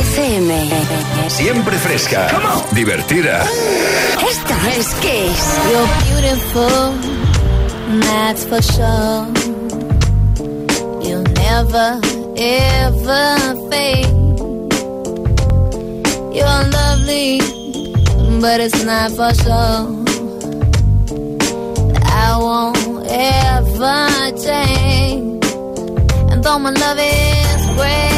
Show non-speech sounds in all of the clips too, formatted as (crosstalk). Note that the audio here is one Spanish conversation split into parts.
FM. Siempre fresca, divertida. Esta es Kiss. You're beautiful, that's for sure. You'll never, ever fade. You're lovely, but it's not for sure. I won't ever change. And though my love is great.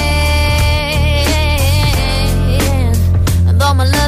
my love.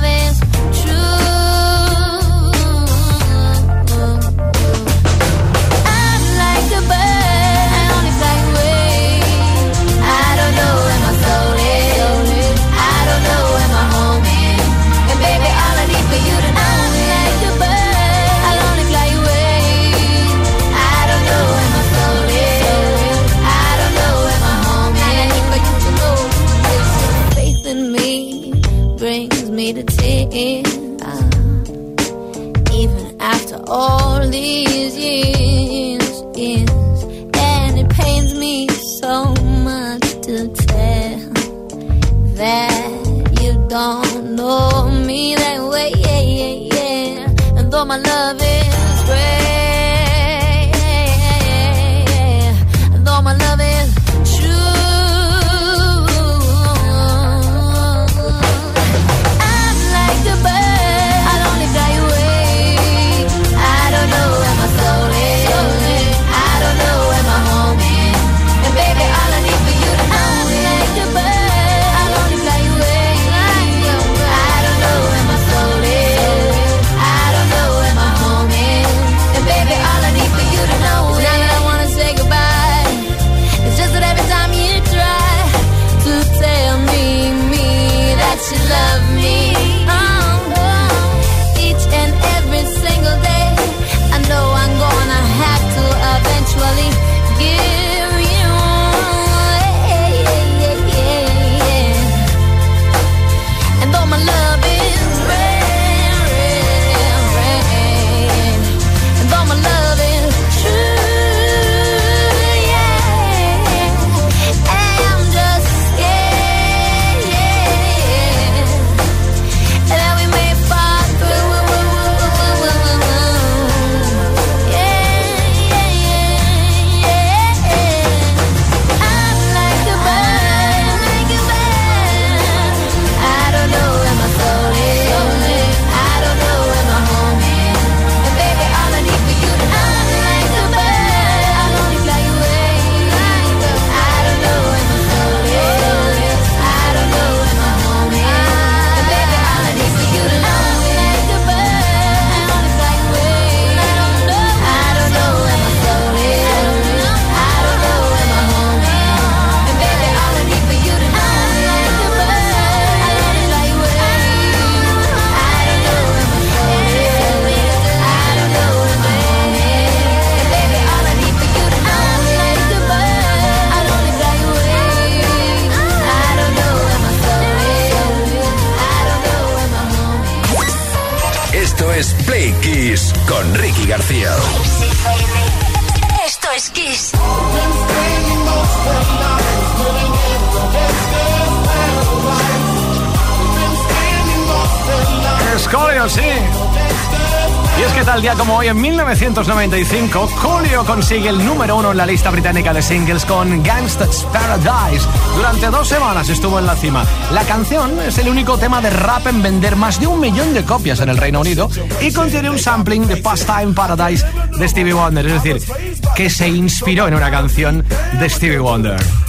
Tal día como hoy, en 1995, Julio consigue el número uno en la lista británica de singles con Gangsta's Paradise. Durante dos semanas estuvo en la cima. La canción es el único tema de rap en vender más de un millón de copias en el Reino Unido y contiene un sampling de Pastime Paradise de Stevie Wonder, es decir, que se inspiró en una canción de Stevie Wonder.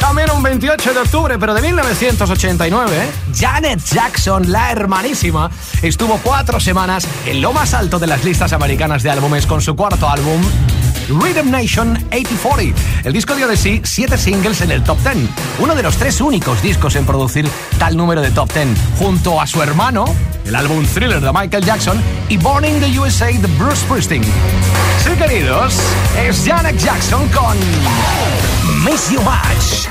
También un 28 de octubre, pero de 1989, Janet Jackson, la hermanísima, estuvo cuatro semanas en lo más alto de las listas americanas de álbumes con su cuarto álbum, Rhythm Nation 8040. El disco dio de sí siete singles en el top 10, uno de los tres únicos discos en producir tal número de top 10, junto a su hermano, el álbum Thriller de Michael Jackson y Born in the USA de Bruce Springsteen. Sí, queridos, es Janet Jackson con Mencionados.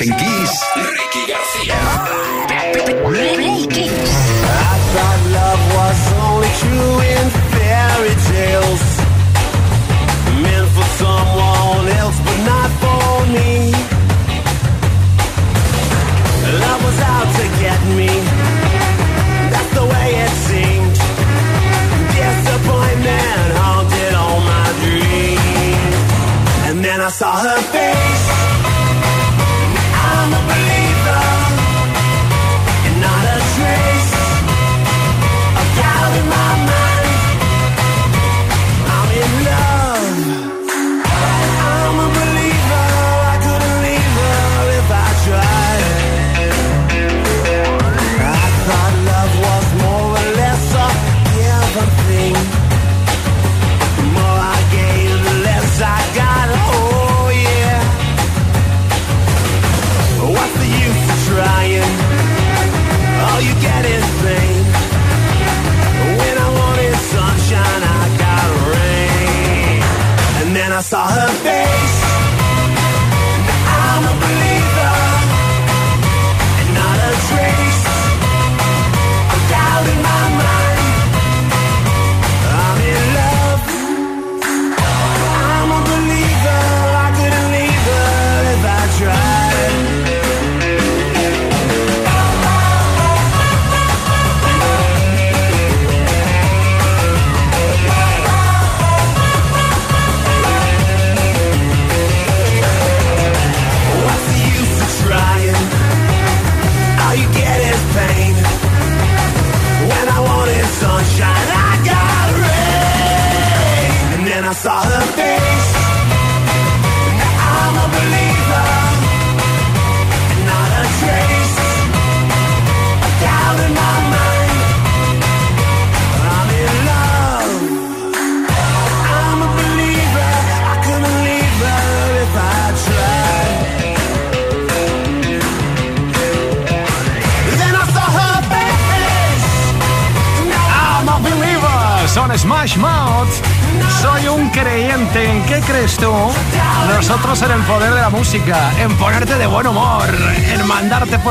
En Kiss,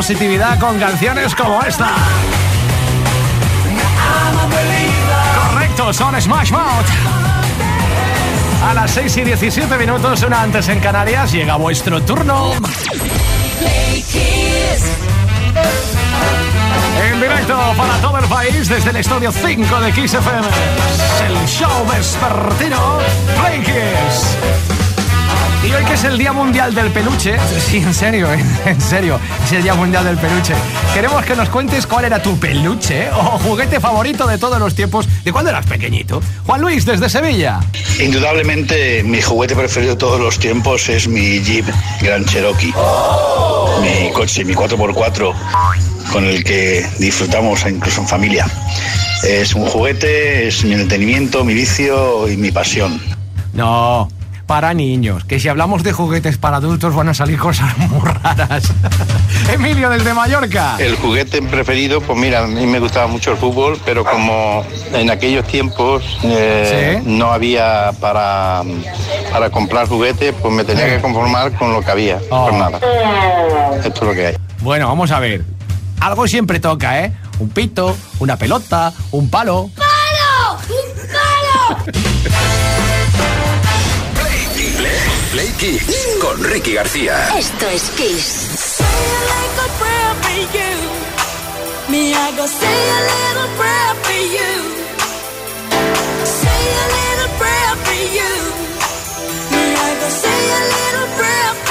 positividad con canciones como esta. Correcto, son Smash Mouth. A las 6 y 17 minutos, una antes en Canarias, llega vuestro turno. En directo para todo el país desde el estudio 5 de Kiss FM. el show vespertino Play Kiss. Y hoy que es el Día Mundial del Peluche, (laughs) sí, en serio, en serio, es el Día Mundial del Peluche. Queremos que nos cuentes cuál era tu peluche (laughs) o juguete favorito de todos los tiempos, de cuando eras pequeñito. Juan Luis, desde Sevilla. Indudablemente, mi juguete preferido de todos los tiempos es mi Jeep Grand Cherokee. Mi coche, mi 4x4 con el que disfrutamos incluso en familia. Es un juguete, es mi entretenimiento, mi vicio y mi pasión. No, para niños, que si hablamos de juguetes para adultos van a salir cosas (laughs) muy raras. (laughs) Emilio desde Mallorca. El juguete preferido, pues mira, a mí me gustaba mucho el fútbol, pero como en aquellos tiempos eh, no había para, para comprar juguetes, pues me tenía que conformar con lo que había. Oh. nada. Esto es lo que hay. Bueno, vamos a ver algo siempre toca, ¿eh? Un pito, una pelota, un palo. ¡Palo! ¡Un palo! (laughs) Play, Kiss con Ricky García. Esto es Kiss. Me, I go say a little prayer for you. Say a little prayer for you. Me, I go say a little prayer for you.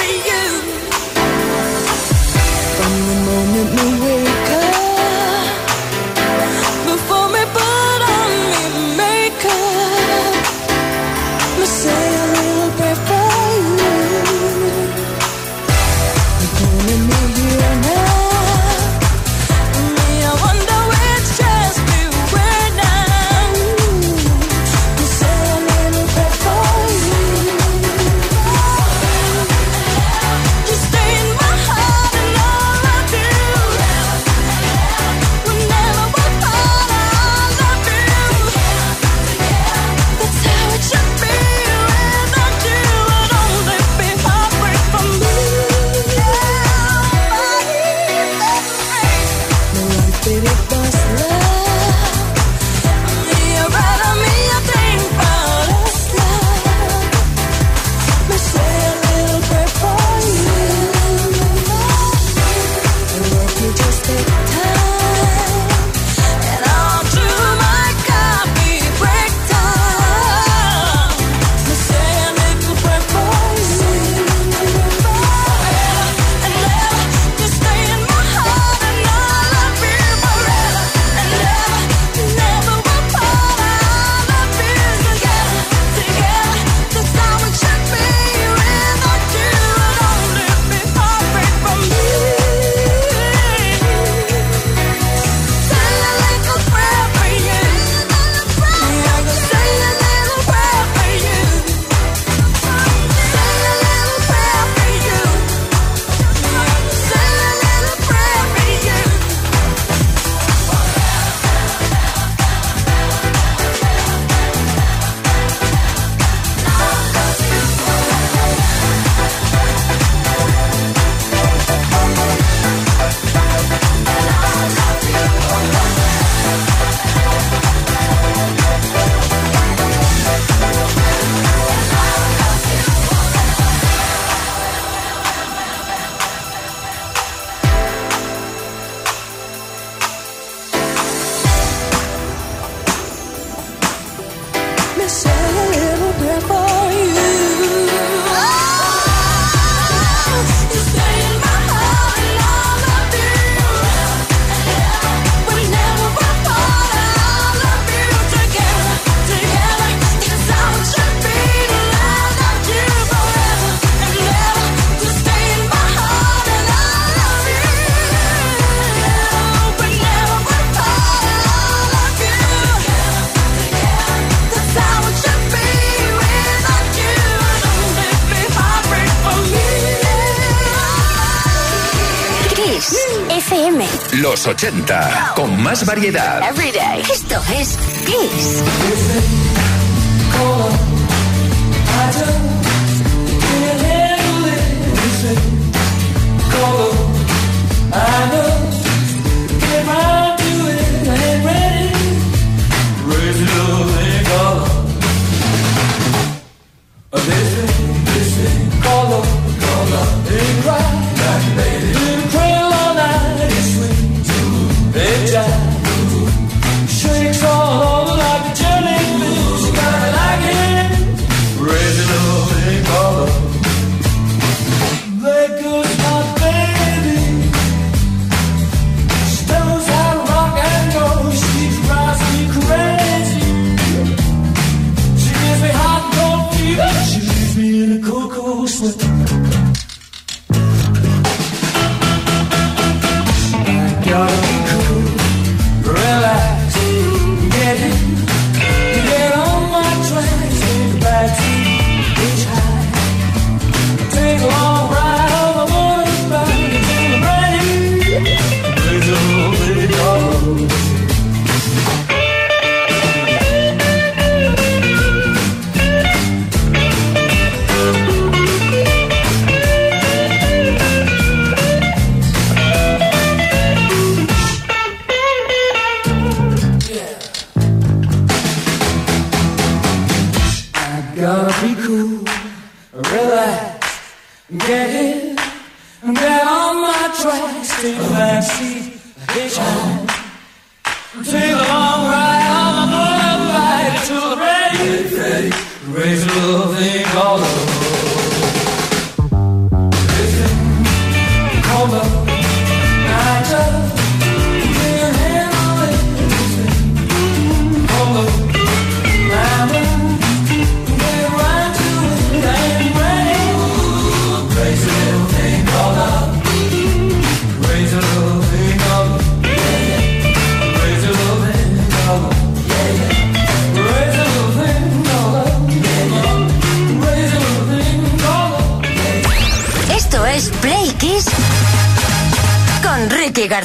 80, con más variedad. Every. Esto es Kiss.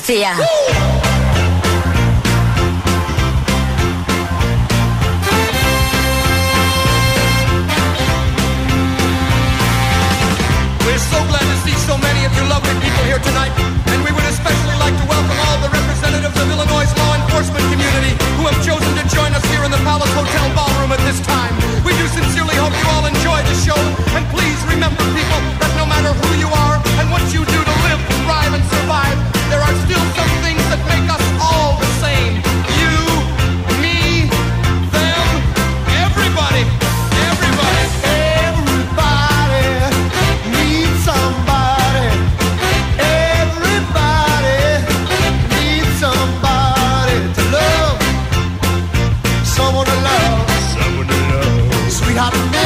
对呀。stop me.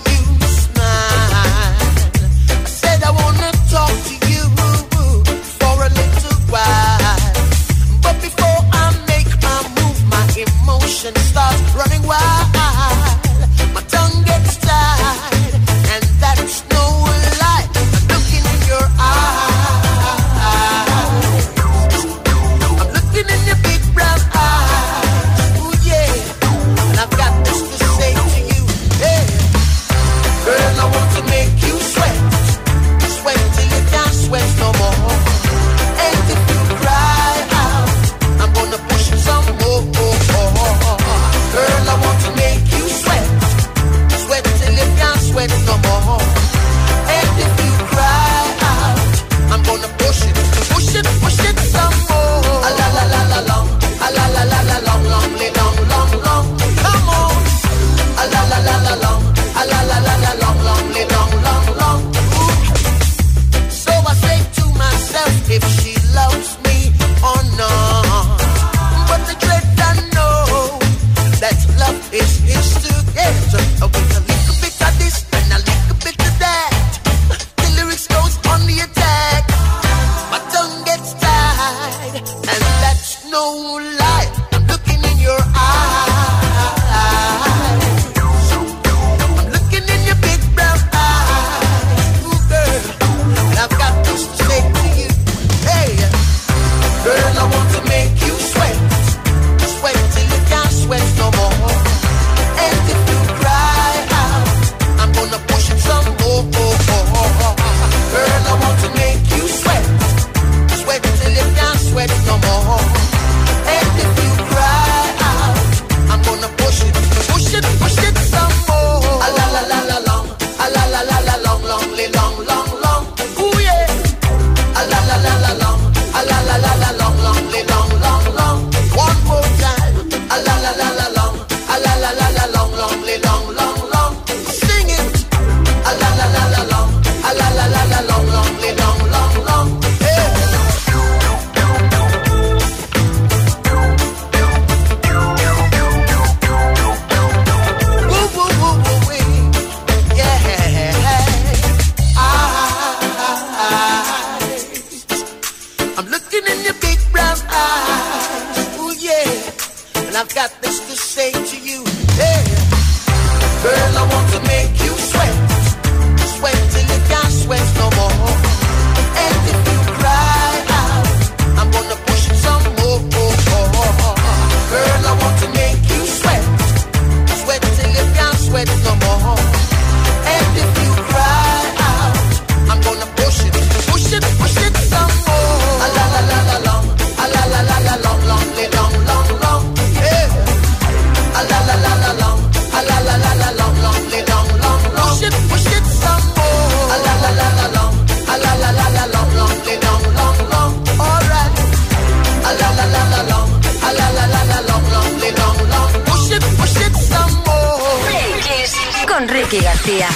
con Ricky García.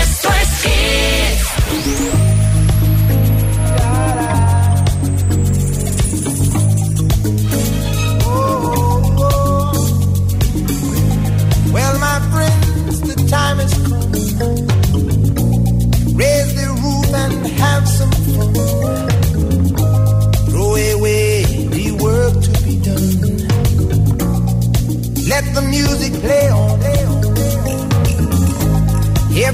Esto es Kiss. time has come. Raise the roof and have some fun. Throw away the work to be done. Let the music play on.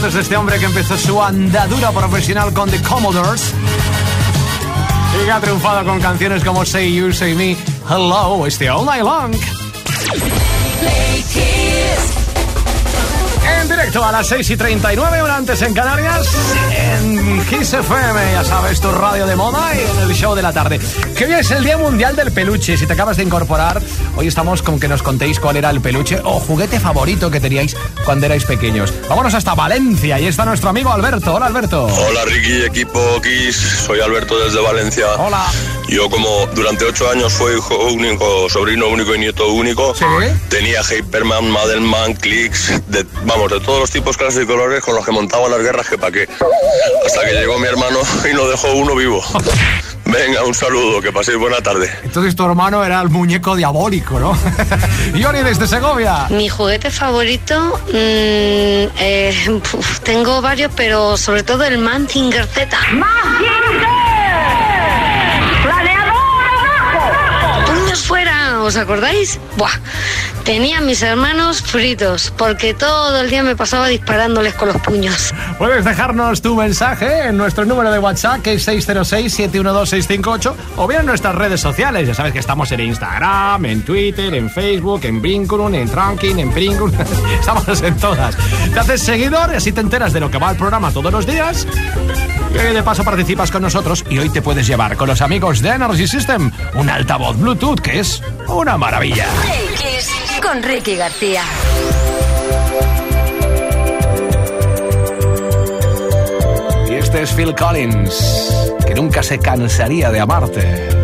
Éxitos de este hombre que empezó su andadura profesional con The Commodores y que ha triunfado con canciones como Say You, Say Me, Hello, este All Night Long. En directo a las 6 y 39, una antes en Canarias, en Kiss FM, ya sabes, tu radio de moda y en el show de la tarde. Que hoy es el Día Mundial del Peluche. Si te acabas de incorporar, hoy estamos con que nos contéis cuál era el peluche o juguete favorito que teníais cuando erais pequeños. Vámonos hasta Valencia y está nuestro amigo Alberto. Hola, Alberto. Hola Ricky, equipo Kiss, soy Alberto desde Valencia. Hola. Yo como durante ocho años fui hijo único, sobrino único y nieto único, Sí. tenía Hyperman, Madelman, Clicks, de, vamos, de todos los tipos, clases y colores con los que montaban las guerras que pa' qué. Hasta que llegó mi hermano y nos dejó uno vivo. (laughs) Venga, un saludo, que paséis buena tarde. Entonces tu hermano era el muñeco diabólico, ¿no? (laughs) Yori desde Segovia. Mi juguete favorito, mm, eh, puf, tengo varios, pero sobre todo el Mantinger Z. ¡Puños ¿Os acordáis? Buah, tenía mis hermanos fritos, porque todo el día me pasaba disparándoles con los puños. Puedes dejarnos tu mensaje en nuestro número de WhatsApp, que es 606-712-658, o bien en nuestras redes sociales. Ya sabes que estamos en Instagram, en Twitter, en Facebook, en Vinculum, en Trunking, en Pringle. (laughs) estamos en todas. Te haces seguidor y así te enteras de lo que va el programa todos los días. Y hoy de paso participas con nosotros y hoy te puedes llevar con los amigos de Energy System un altavoz Bluetooth que es una maravilla. Play Kiss con Ricky García. Y este es Phil Collins, que nunca se cansaría de amarte.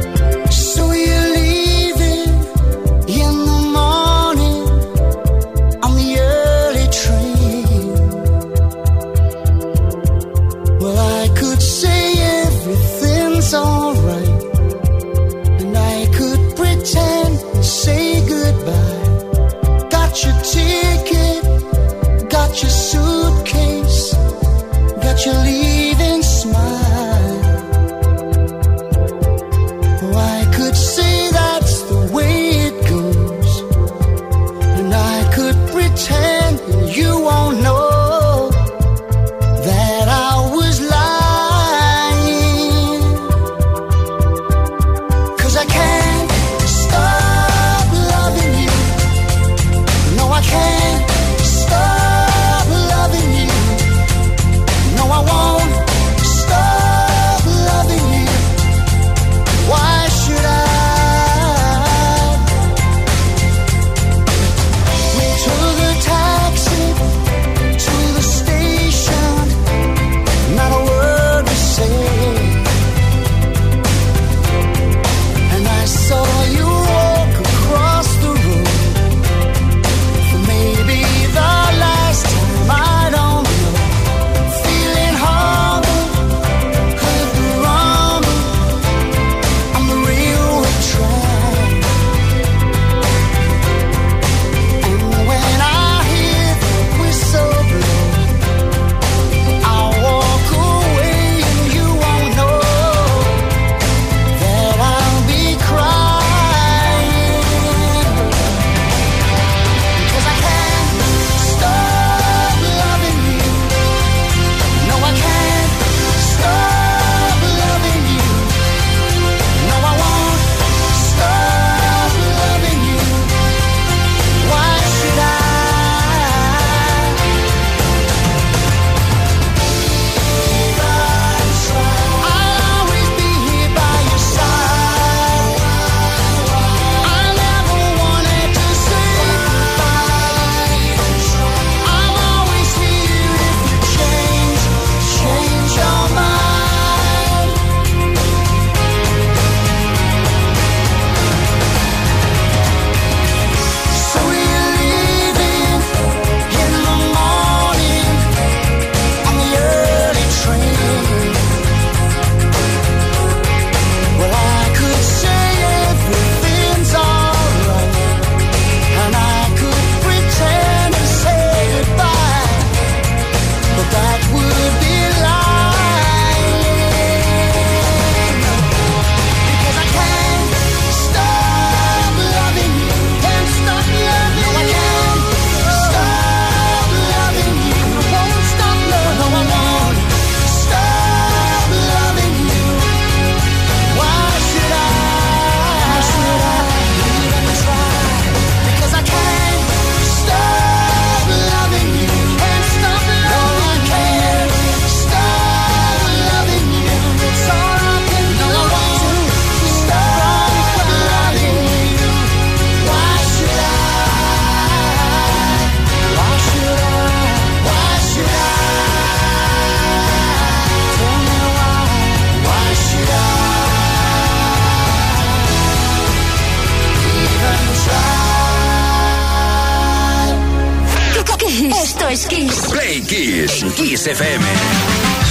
Esto es Kiss. Play Kiss. Kiss FM.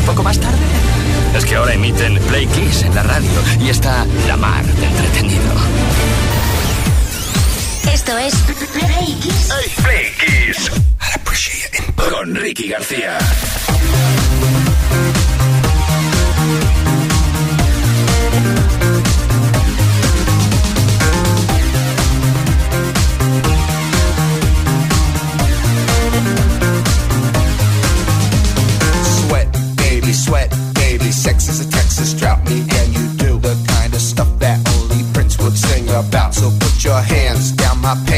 un poco más tarde? Es que ahora emiten Play Kiss en la radio y está la mar de entretenido. Esto es Play Kiss. Hey, Play Kiss. I appreciate. Con Ricky García. my pain.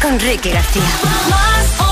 con Ricky García.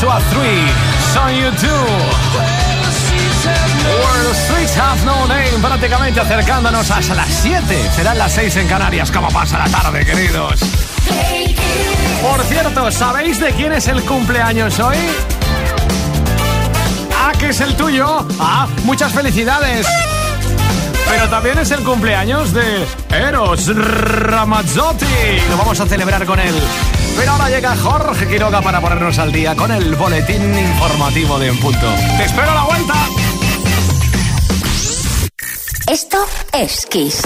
Joshua 3, Son You Do. World Streets Have No Name, prácticamente acercándonos hasta las 7. Serán las 6 en Canarias, como pasa la tarde, queridos. Por cierto, ¿sabéis de quién es el cumpleaños hoy? Ah, que es el tuyo. Ah, muchas felicidades. Pero también es el cumpleaños de Eros Ramazzotti. Lo vamos a celebrar con él. Pero ahora llega Jorge Quiroga para ponernos al día con el boletín informativo de En Punto. ¡Te espero la vuelta! Esto es Kiss.